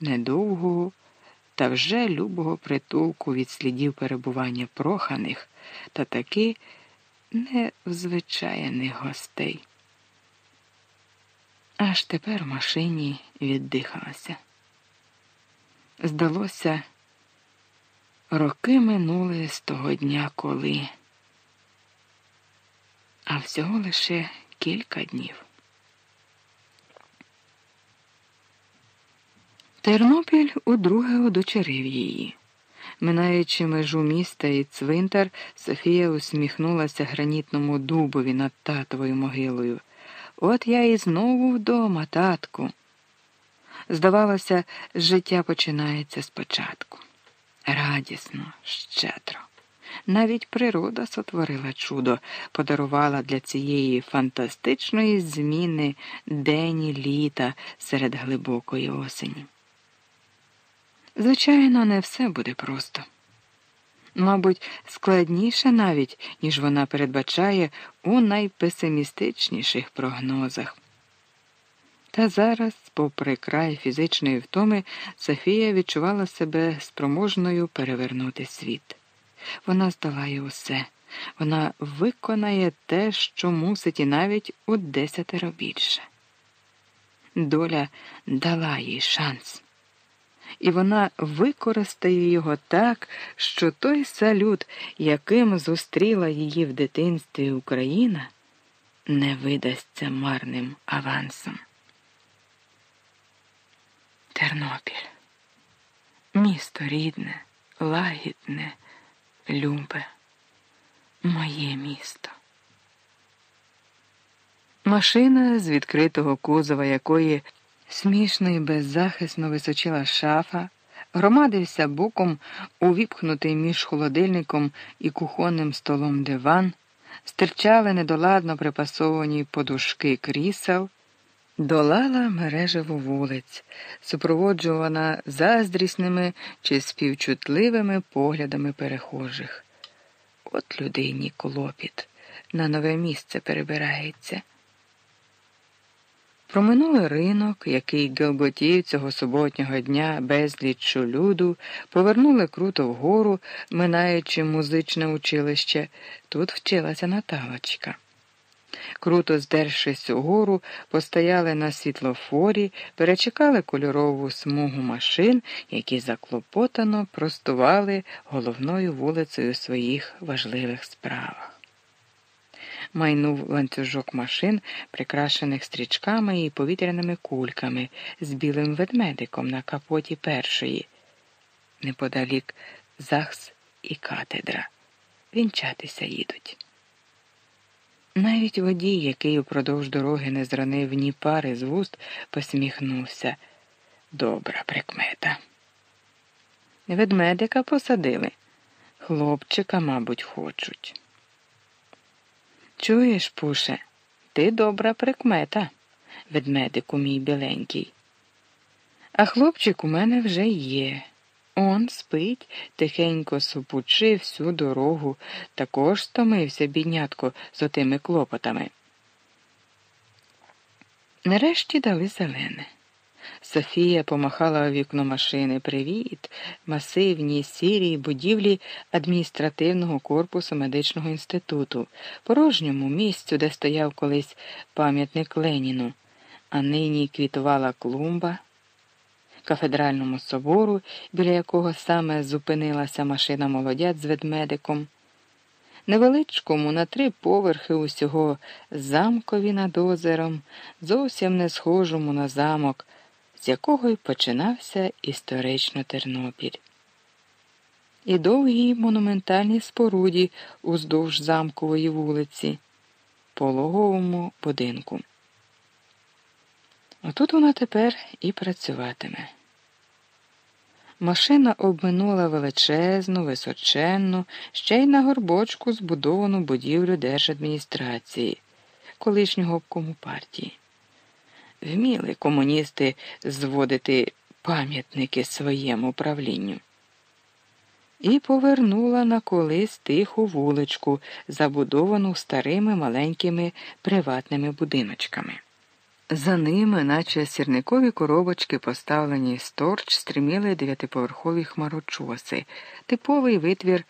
недовгого та вже любого притулку від слідів перебування проханих та таки незвичайних гостей. Аж тепер в машині віддихалася. Здалося, роки минули з того дня коли, а всього лише кілька днів. Тернопіль удруге одочерив її. Минаючи межу міста і цвинтар, Софія усміхнулася гранітному дубові над татовою могилою. От я і знову вдома, татку. Здавалося, життя починається спочатку. Радісно, щедро. Навіть природа сотворила чудо, подарувала для цієї фантастичної зміни день і літа серед глибокої осені. Звичайно, не все буде просто. Мабуть, складніше навіть, ніж вона передбачає у найпесимістичніших прогнозах. Та зараз, попри край фізичної втоми, Софія відчувала себе спроможною перевернути світ. Вона здолає усе, вона виконає те, що мусить, і навіть у десятеро більше. Доля дала їй шанс і вона використає його так, що той салют, яким зустріла її в дитинстві Україна, не видасться марним авансом. Тернопіль місто рідне, лагідне, любе, моє місто. Машина з відкритого кузова якої Смішно і беззахисно височила шафа, громадився боком, увіпхнутий між холодильником і кухонним столом диван, стирчали недоладно припасовані подушки крісел, долала мережеву вулиць, супроводжувана заздрісними чи співчутливими поглядами перехожих. От людині клопіт, на нове місце перебирається. Проминули ринок, який гелготів цього суботнього дня безліччю люду, повернули круто вгору, минаючи музичне училище. Тут вчилася Наталочка. Круто здершись угору, постояли на світлофорі, перечекали кольорову смугу машин, які заклопотано простували головною вулицею своїх важливих справах майнув ланцюжок машин, прикрашених стрічками і повітряними кульками з білим ведмедиком на капоті першої. Неподалік ЗАГС і катедра. Вінчатися їдуть. Навіть водій, який упродовж дороги не зранив ні пари з вуст, посміхнувся. Добра прикмета. Ведмедика посадили. Хлопчика, мабуть, хочуть. Чуєш, пуше, ти добра прикмета, ведмедику мій біленький. А хлопчик у мене вже є. Он спить, тихенько супучи всю дорогу, також стомився, біднятко, з отими клопотами. Нарешті дали зелене. Софія помахала у вікно машини. Привіт, масивній сірій будівлі адміністративного корпусу медичного інституту, порожньому місцю, де стояв колись пам'ятник Леніну, а нині квітувала клумба. Кафедральному собору, біля якого саме зупинилася машина молодят з ведмедиком. Невеличкому на три поверхи усього замкові над озером, зовсім не схожому на замок з якого й починався історично Тернопіль. І довгій монументальній споруді уздовж замкової вулиці, пологовому будинку. Отут вона тепер і працюватиме. Машина обминула величезну, височенну, ще й на горбочку збудовану будівлю держадміністрації, колишнього обкому партії вміли комуністи зводити пам'ятники своєму правлінню. І повернула на колись тиху вуличку, забудовану старими маленькими приватними будиночками. За ними, наче сірникові коробочки, поставлені сторч, стриміли дев'ятиповерхові хмарочоси, типовий витвір